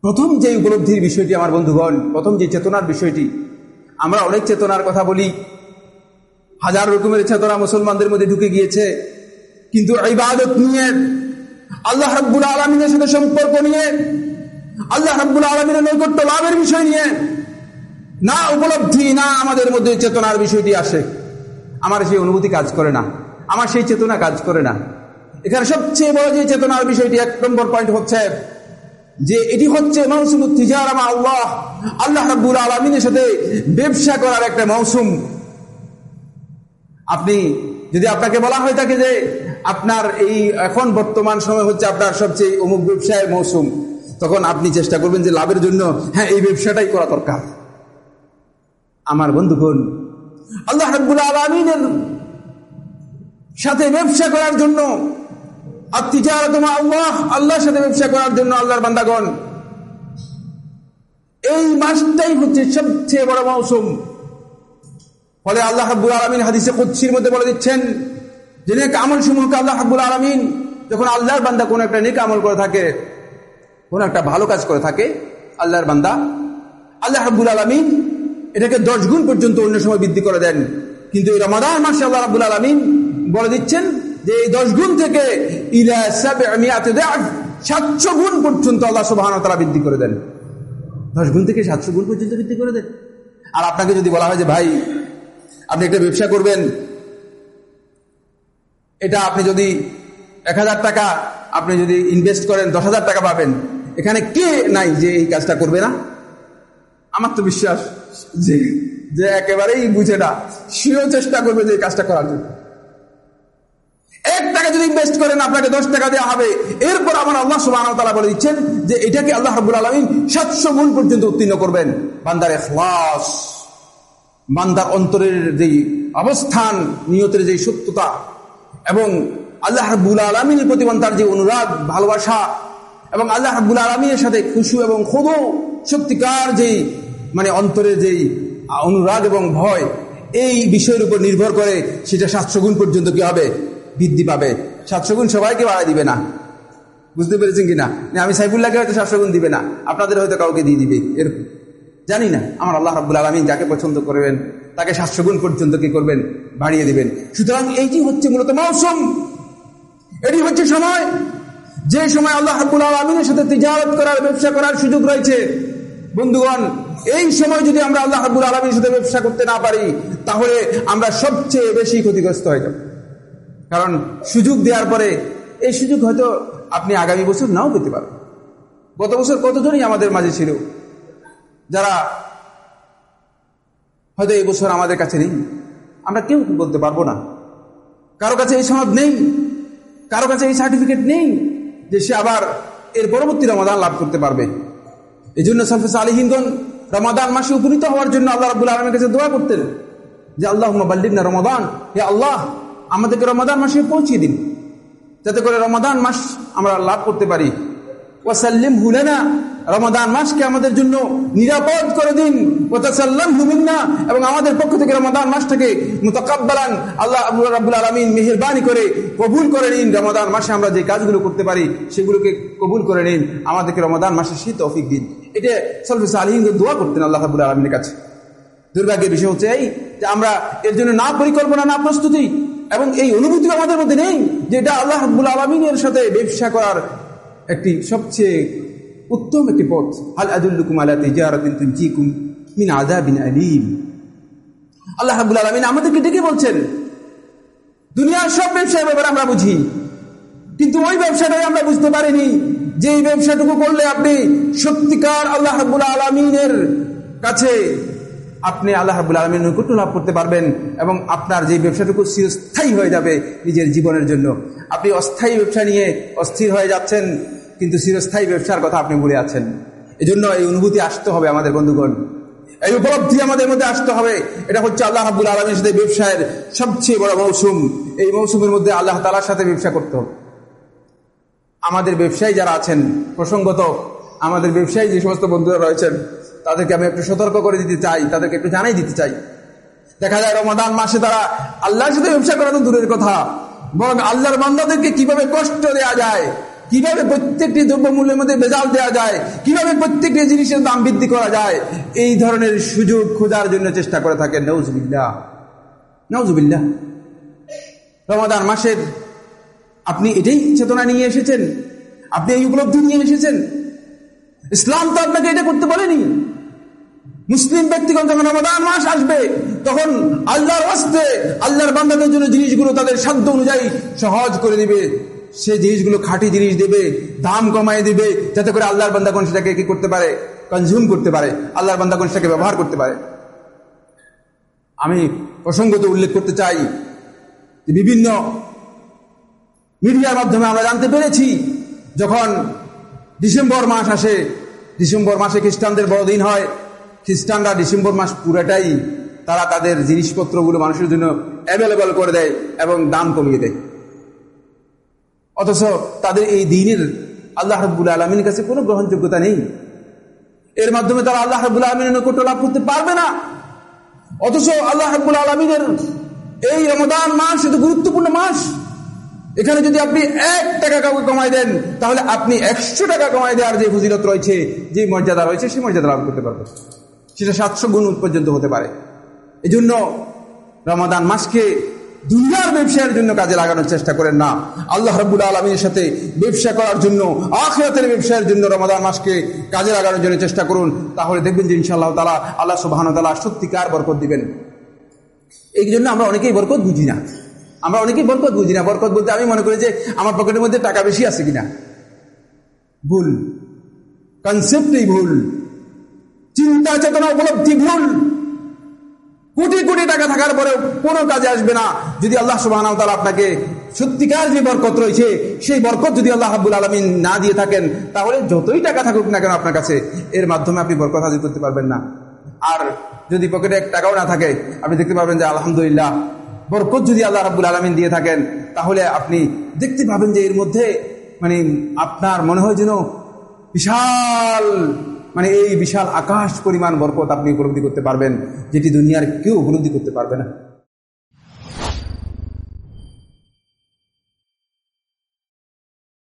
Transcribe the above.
প্রথম যে উপলব্ধির বিষয়টি আমার বন্ধুগণ, প্রথম যে চেতনার বিষয়টি, আমরা অনেক চেতনার কথা বলি। হাজার রকমের চেতনা মুসলমানদের মধ্যে ঢুকে গিয়েছে। কিন্তু ইবাদত নিয়ে, আল্লাহ রব্বুল আলমিনের সাথে সম্পর্ক নিয়ে, আল্লাহ রব্বুল আলমিনের নৈকট্য লাভের বিষয় নিয়ে না উপলব্ধি, না আমাদের মধ্যে চেতনার বিষয়টি আসে। আমার সেই অনুভূতি কাজ করে না। আমার সেই চেতনা কাজ করে না। এখানে সবচেয়ে বড় যে চেতনার বিষয়টি, এক নম্বর পয়েন্ট হচ্ছে যে এটি হচ্ছে মৌসুম আল্লাহ। আল্লাহ রাব্বুল আলমিনের সাথে ব্যবসা করার একটা মৌসুম। আপনি যদি আপনাকে বলা হয়ে থাকে যে আপনার এই এখন বর্তমান সময় হচ্ছে আপনার সবচেয়ে অমুক ব্যবসায়ের মৌসুম, তখন আপনি চেষ্টা করবেন যে লাভের জন্য হ্যাঁ এই ব্যবসাটাই করা দরকার। আমার বন্ধুগণ, আল্লাহ রাব্বুল আলমিনের সাথে ব্যবসা করার জন্য আল্লাহ, আল্লাহর সাথে ব্যবসা করার জন্য আল্লাহর বান্দাগণ। এই মাসটাই হচ্ছে সবচেয়ে বড় মৌসুম। ফলে আল্লাহ হাব্বুল আলমিন হাদিসে কুচ্ছির মধ্যে বলে দিচ্ছেন, যে নেক আমল সমূহকে আল্লাহ হাব্বুল আলমিন যখন আল্লাহর বান্দা কোনো একটা নেক আমল করে থাকে, কোনো একটা ভালো কাজ করে থাকে, আল্লাহর বান্দা, আল্লাহ হাব্বুল আলমিন এটাকে দশ গুণ পর্যন্ত অন্য সময় বৃদ্ধি করে দেন। কিন্তু এই রমাদান মাসে আল্লাহ রাবুল আলমিন বলে দিচ্ছেন যে এই দশ গুণ থেকে সাতশো গুণ পর্যন্ত আল্লাহ সুবাহান তারা বৃদ্ধি করে দেন। দশ গুণ থেকে সাতশো গুণ পর্যন্ত বৃদ্ধি করে দেন। আর আপনাকে যদি বলা হয় যে, ভাই, আপনি একটা ব্যবসা করবেন, এটা আপনি যদি এক হাজার টাকা, আপনি যদি ইনভেস্ট করেন, দশ টাকা পাবেন, এখানে কে নাই যে এই কাজটা করবে না? আমার তো বিশ্বাস যে যে একেবারেই বুঝে না। সেও চেষ্টা করবে যে এই কাজটা করার জন্য। এক টাকা যদি ইনভেস্ট করেন, আপনাকে দশ টাকা দেওয়া হবে। এরপর আমার আল্লাহ সুবাহ বলে দিচ্ছেন যে এটাকে আল্লাহ রাবুল আলমিন সাতশো গুণ পর্যন্ত উত্তীর্ণ করবেন। বান্দার এখলাস বান্দার অন্তরের যেই অবস্থান, নিয়তের যে সত্যতা, এবং আল্লাহ রাবুল আলমিনের প্রতি তার যে অনুরাগ, ভালোবাসা, এবং আল্লাহ রাবুল আলমিনের সাথে খুশু এবং খুদু, সত্যিকার যেই মানে অন্তরের যেই অনুরাগ এবং ভয়, এই বিষয়ের উপর নির্ভর করে সেটা সাতশো গুণ পর্যন্ত কি হবে? বৃদ্ধি পাবে। সাতশো গুণ সবাইকে বাড়াই দিবে না। বুঝতে পেরেছেন কিনা? আমি সাইফুল্লাহকে হয়তো সাতশো গুণ দিবে না। আপনাদের হয়তো কাউকে দিয়ে দিবে। এরকম। জানি না। আমার আল্লাহ রাবুল আলমিন যাকে পছন্দ করবেন, তাকে সাতশো গুণ পর্যন্ত কি করবেন? বাড়িয়ে দিবেন। সুতরাং এইটি হচ্ছে মূলত মৌসুম। এটি হচ্ছে সময়। যে সময় আল্লাহ রাবুল আলমিনের সাথে তিজারত করার, ব্যবসা করার সুযোগ রয়েছে। বন্ধুগণ, এই সময় যদি আমরা আল্লাহ রাবুল আলমীর সাথে ব্যবসা করতে না পারি, তাহলে আমরা সবচেয়ে বেশি ক্ষতিগ্রস্ত হয়ে যাব। কারণ সুযোগ দেওয়ার পরে এই সুযোগ হয়তো আপনি আগামী বছর নাও পেতে পারেন গত বছর কতজনই আমাদের মাঝে ছিল যারা হয়তো এই বছর আমাদের কাছে নেই? আমরা কেউ বলতে পারব না। কারও কাছে এই সনদ নেই, কারও কাছে এই সার্টিফিকেট নেই যে সে আবার এর পরবর্তী রমাদান লাভ করতে পারবে। এই জন্য সালফেস আলিহিনগণ রমাদান মাসে উপনীত হওয়ার জন্য আল্লাহ রাবুল আলমের কাছে দোয়া করতেন যে আল্লাহ না রমাদান, হে আল্লাহ আমাদেরকে রমাদান মাসে পৌঁছিয়ে দিন। যাতে করে রমাদান মাস আমরা লাভ করতে পারি। ওয়াসাল্লিম হুলেনা রমাদান মাসকে আমাদের জন্য নিরাপদ করে দিন। ওতাসাল্লাম এবং আমাদের পক্ষ থেকে রমাদান মাসটাকে মুতাকাব্বালান, আল্লাহ রাবুল আলমিন মেহরবানি করে কবুল করে নিন। রমাদান মাসে আমরা যে কাজগুলো করতে পারি, সেগুলোকে কবুল করে নিন। আমাদেরকে রমাদান মাসে শীত অফিক দিন। এটা সলফিস আলহিন দোয়া করতেন আল্লাহ রাবুল আলমিনের কাছে। দুর্ভাগ্যের বিষয় হচ্ছে এই যে আমরা এর জন্য না পরিকল্পনা, না প্রস্তুতি এবং এই অনুভূতি আমাদের মধ্যে নেই যে এটা আল্লাহ হাবুল আলমিনের সাথে ব্যবসা করার একটি সবচেয়ে উত্তম একটি পথ। আল আদুল্লুকুম আল্লাহ তিজারাতিন আল্লাহ হাবুল আলমিন আমাদেরকে ডেকে বলছেন, দুনিয়ার সব ব্যবসার ব্যাপারে আমরা বুঝি, কিন্তু ওই ব্যবসাটাই আমরা বুঝতে পারিনি যে এই ব্যবসাটুকু করলে আপনি সত্যিকার আল্লাহ হাবুল আলমিনের কাছে আপনি আল্লাহ রাবুল আলমীর নৈকট্য লাভ করতে পারবেন এবং আপনার যে ব্যবসাটুকু চিরস্থায়ী হয়ে যাবে নিজের জীবনের জন্য। আপনি অস্থায়ী ব্যবসা নিয়ে অস্থির হয়ে যাচ্ছেন, কিন্তু চিরস্থায়ী ব্যবসার কথা আপনি বলে আছেন এজন্য এই অনুভূতি আসতে হবে আমাদের বন্ধুগণ। এই উপলব্ধি আমাদের মধ্যে আসতে হবে। এটা হচ্ছে আল্লাহ রাবুল আলমীর সাথে ব্যবসায়ের সবচেয়ে বড় মৌসুম। এই মৌসুমের মধ্যে আল্লাহ তালার সাথে ব্যবসা করতে হবে। আমাদের ব্যবসায়ী যারা আছেন, প্রসঙ্গত আমাদের ব্যবসায়ী যে সমস্ত বন্ধুরা রয়েছেন তাদেরকে আমি একটু সতর্ক করে দিতে চাই, তাদেরকে একটু জানাই দিতে চাই। দেখা যায় রমাদান মাসে তারা আল্লাহর সাথে ব্যবসা করা তো দূরের কথা, বরং আল্লাহর বান্দাদেরকে কীভাবে কষ্ট দেয়া যায়, কীভাবে প্রত্যেকটি দ্রব্যমূল্যের মধ্যে বেজাল দেওয়া যায়, কীভাবে প্রত্যেকটি জিনিসের দাম বৃদ্ধি করা যায়, এই ধরনের সুযোগ খোঁজার জন্য চেষ্টা করে থাকে নৌজবিল্লা নৌজবিল্লা রমাদান মাসের আপনি এটাই চেতনা নিয়ে এসেছেন, আপনি এই উপলব্ধি নিয়ে এসেছেন। ইসলাম তো আপনাকে এটা করতে বলেনি। মুসলিম ব্যক্তিগণ যখন রমাদান মাস আসবে, তখন আল্লাহর আসতে আল্লাহর বান্দাদের জন্য জিনিসগুলো তাদের সাধ্য অনুযায়ী সহজ করে দিবে। সে জিনিসগুলো খাঁটি জিনিস দেবে, দাম কমায় দিবে, যাতে করে আল্লাহর বান্দা কোন সেটাকে কি করতে পারে? কনজিউম করতে পারে। আল্লাহর বান্দা সেটাকে ব্যবহার করতে পারে। আমি প্রসঙ্গত উল্লেখ করতে চাই যে বিভিন্ন মিডিয়ার মাধ্যমে আমরা জানতে পেরেছি, যখন ডিসেম্বর মাস আসে, ডিসেম্বর মাসে খ্রিস্টানদের বড়দিন হয় খ্রিস্টানরা ডিসেম্বর মাস পুরাটাই তারা তাদের জিনিসপত্রগুলো মানুষের জন্য অ্যাভেলেবল করে দেয় এবং দাম কমিয়ে দেয়। অথচ তাদের এই দিনের আল্লাহ রব্বুল আলমীর কাছে কোনো গ্রহণযোগ্যতা নেই। এর মাধ্যমে তারা আল্লাহ রব্বুল আলমিনের নৈকট্য লাভ করতে পারবে না। অথচ আল্লাহ রব্বুল আলমিনের এই রমদান মাস এত গুরুত্বপূর্ণ মাস। এখানে যদি আপনি এক টাকা কাউকে কমাই দেন, তাহলে আপনি একশো টাকা কমাই দেওয়ার যে ফজিলত রয়েছে, যে মর্যাদা রয়েছে, সেই মর্যাদা লাভ করতে পারবেন। সেটা সাতশো গুণ পর্যন্ত হতে পারে। এই জন্য রমাদান মাসকে দুনিয়ার ব্যবসায়ের জন্য কাজে লাগানোর চেষ্টা করেন না। আল্লাহ রব্বুল আলমীর সাথে ব্যবসা করার জন্য, আখরাতের ব্যবসায়ের জন্য রমাদান মাসকে কাজে লাগানোর জন্য চেষ্টা করুন। তাহলে দেখবেন যে ইনশাআল্লাহ তালা আল্লাহ সুবাহান তালা সত্যিকার বরকত দিবেন। এই জন্য আমরা অনেকেই বরকত বুঝি না। আমরা অনেকেই বরকত বুঝি না। বরকত বলতে আমি মনে করি যে আমার পকেটের মধ্যে টাকা বেশি আছে কিনা। ভুল। কনসেপ্টই ভুল। চিন্তা, চেতনা উপলব্ধি ভুল। কোটি কোটি টাকা থাকার পরে কোনো কাজে আসবে না। যদি আল্লাহ সুবাহ আপনাকে সত্যিকার যে বরকত রয়েছে, সেই বরকত যদি আল্লাহ হাবুল আলমিন না দিয়ে থাকেন, তাহলে যতই টাকা থাকুক না কেন আপনার কাছে, এর মাধ্যমে আপনি বরকত হাজির করতে পারবেন না। আর যদি পকেটে এক টাকাও না থাকে, আপনি দেখতে পাবেন যে আলহামদুলিল্লাহ, বরকত যদি আল্লাহ রাবুল আলমিন দিয়ে থাকেন, তাহলে আপনি দেখতে পাবেন যে এর মধ্যে মানে আপনার মনে হয় যেন বিশাল মানে এই বিশাল আকাশ পরিমাণ বরকত আপনি উপলব্ধি করতে পারবেন, যেটি দুনিয়ার কেউ উপলব্ধি করতে পারবে না।